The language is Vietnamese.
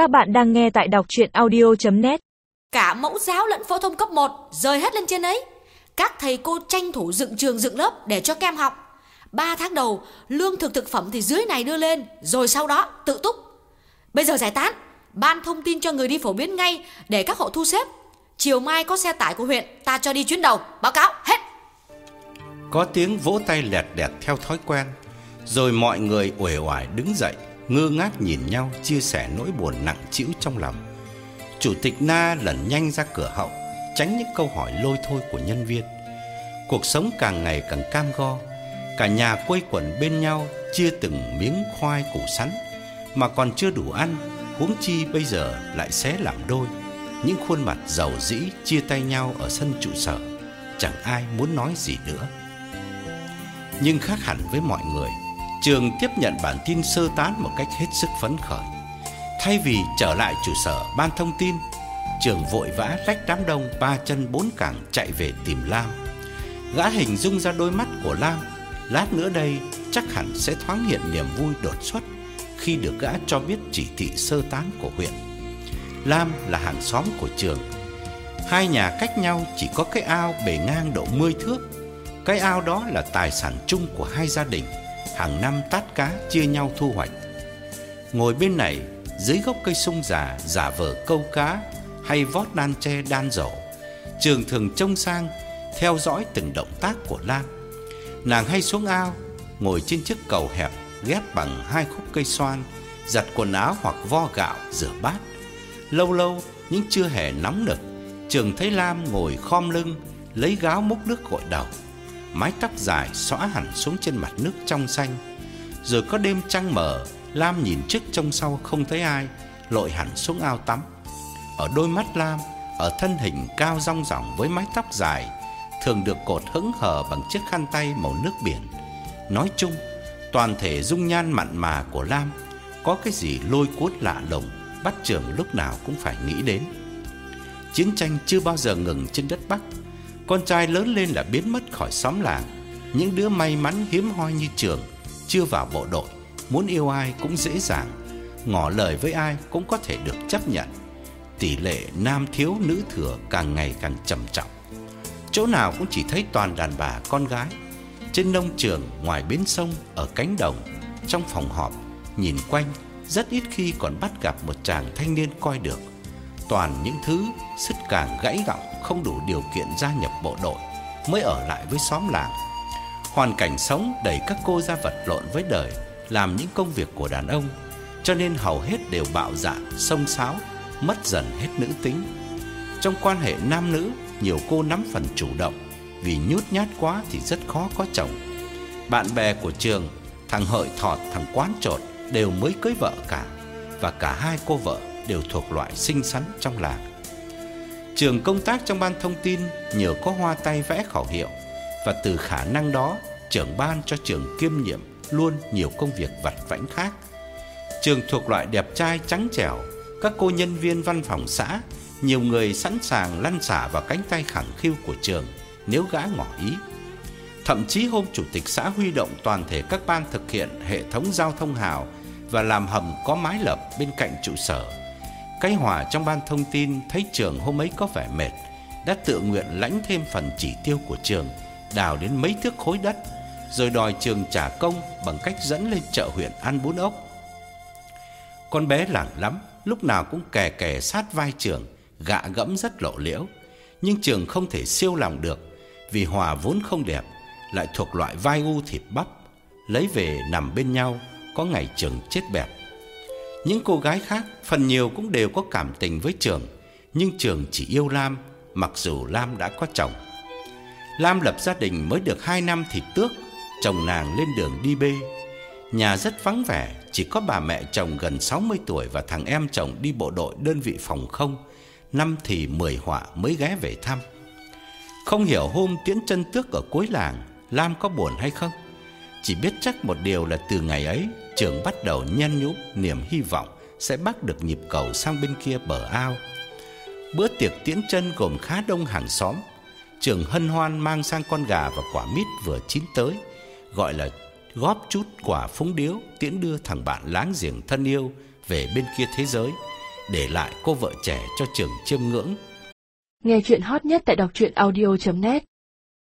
Các bạn đang nghe tại đọc chuyện audio.net Cả mẫu giáo lẫn phổ thông cấp 1 rời hết lên trên ấy. Các thầy cô tranh thủ dựng trường dựng lớp để cho kem học. 3 tháng đầu, lương thực thực phẩm thì dưới này đưa lên, rồi sau đó tự túc. Bây giờ giải tán, ban thông tin cho người đi phổ biến ngay để các hộ thu xếp. Chiều mai có xe tải của huyện, ta cho đi chuyến đầu, báo cáo, hết. Có tiếng vỗ tay lẹt đẹt theo thói quen Rồi mọi người uể oải đứng dậy Ngơ ngác nhìn nhau chia sẻ nỗi buồn nặng trĩu trong lòng. Chủ tịch Na lẩn nhanh ra cửa hậu Tránh những câu hỏi lôi thôi của nhân viên. Cuộc sống càng ngày càng cam go Cả nhà quây quần bên nhau Chia từng miếng khoai củ sắn Mà còn chưa đủ ăn Huống chi bây giờ lại xé làm đôi. Những khuôn mặt giàu dĩ chia tay nhau ở sân trụ sở Chẳng ai muốn nói gì nữa. Nhưng khác hẳn với mọi người, trường tiếp nhận bản tin sơ tán một cách hết sức phấn khởi. Thay vì trở lại trụ sở ban thông tin, trường vội vã lách đám đông ba chân bốn cẳng chạy về tìm Lam. Gã hình dung ra đôi mắt của Lam, lát nữa đây chắc hẳn sẽ thoáng hiện niềm vui đột xuất khi được gã cho biết chỉ thị sơ tán của huyện. Lam là hàng xóm của trường. Hai nhà cách nhau chỉ có cái ao bề ngang độ 10 thước cái ao đó là tài sản chung của hai gia đình, hàng năm tát cá chia nhau thu hoạch. Ngồi bên này, dưới gốc cây sung già giả vờ câu cá hay vót đan tre đan rổ, Trường thường trông sang theo dõi từng động tác của Lan. Nàng hay xuống ao, ngồi trên chiếc cầu hẹp ghép bằng hai khúc cây xoan, giặt quần áo hoặc vo gạo, rửa bát. Lâu lâu, những trưa hè nóng nực, Trường thấy Lam ngồi khom lưng, lấy gáo múc nước gội đầu mái tóc dài xõa hẳn xuống trên mặt nước trong xanh. Rồi có đêm trăng mở, Lam nhìn trước trông sau không thấy ai, lội hẳn xuống ao tắm. Ở đôi mắt Lam, ở thân hình cao rong ròng với mái tóc dài, thường được cột hững hờ bằng chiếc khăn tay màu nước biển. Nói chung, toàn thể dung nhan mặn mà của Lam có cái gì lôi cuốn lạ lùng, bắt trường lúc nào cũng phải nghĩ đến. Chiến tranh chưa bao giờ ngừng trên đất Bắc con trai lớn lên là biến mất khỏi xóm làng. Những đứa may mắn hiếm hoi như trường Chưa vào bộ đội Muốn yêu ai cũng dễ dàng. Ngỏ lời với ai cũng có thể được chấp nhận. Tỷ lệ nam thiếu nữ thừa càng ngày càng trầm trọng. Chỗ nào cũng chỉ thấy toàn đàn bà con gái. Trên nông trường, ngoài bến sông, ở cánh đồng Trong phòng họp, nhìn quanh Rất ít khi còn bắt gặp một chàng thanh niên coi được. Toàn những thứ sứt càng gãy gọng không đủ điều kiện gia nhập bộ đội mới ở lại với xóm làng. Hoàn cảnh sống đẩy các cô ra vật lộn với đời, làm những công việc của đàn ông, cho nên hầu hết đều bạo dạn, sông sáo, mất dần hết nữ tính. Trong quan hệ nam nữ, nhiều cô nắm phần chủ động, vì nhút nhát quá thì rất khó có chồng. Bạn bè của trường, thằng Hợi Thọt, thằng Quán Trột đều mới cưới vợ cả, và cả hai cô vợ đều thuộc loại xinh xắn trong làng. Trường công tác trong ban thông tin nhờ có hoa tay vẽ khẩu hiệu và từ khả năng đó, trưởng ban cho trường kiêm nhiệm luôn nhiều công việc vặt vãnh khác. Trường thuộc loại đẹp trai trắng trẻo, các cô nhân viên văn phòng xã, nhiều người sẵn sàng lăn xả vào cánh tay khẳng khiu của trường nếu gã ngỏ ý. Thậm chí hôm chủ tịch xã huy động toàn thể các ban thực hiện hệ thống giao thông hào và làm hầm có mái lợp bên cạnh trụ sở cái hòa trong ban thông tin thấy trường hôm ấy có vẻ mệt, đã tự nguyện lãnh thêm phần chỉ tiêu của trường, đào đến mấy thước khối đất, rồi đòi trường trả công bằng cách dẫn lên chợ huyện ăn bún ốc. Con bé lẳng lắm, lúc nào cũng kè kè sát vai trường, gạ gẫm rất lộ liễu, nhưng trường không thể siêu lòng được, vì Hòa vốn không đẹp, lại thuộc loại vai u thịt bắp, lấy về nằm bên nhau, có ngày trường chết bẹp. Những cô gái khác phần nhiều cũng đều có cảm tình với Trường, nhưng Trường chỉ yêu Lam, mặc dù Lam đã có chồng. Lam lập gia đình mới được 2 năm thì tước, chồng nàng lên đường đi bê. Nhà rất vắng vẻ, chỉ có bà mẹ chồng gần 60 tuổi và thằng em chồng đi bộ đội đơn vị phòng không, năm thì 10 họa mới ghé về thăm. Không hiểu hôm tiễn chân tước ở cuối làng, Lam có buồn hay không? Chỉ biết chắc một điều là từ ngày ấy, Trường bắt đầu nhen nhúm niềm hy vọng sẽ bắt được nhịp cầu sang bên kia bờ ao. Bữa tiệc tiễn chân gồm khá đông hàng xóm. Trường hân hoan mang sang con gà và quả mít vừa chín tới, gọi là góp chút quả phúng điếu tiễn đưa thằng bạn láng giềng thân yêu về bên kia thế giới. để lại cô vợ trẻ cho trường chiêm ngưỡng. Nghe chuyện hot nhất tại đọc truyện audio.net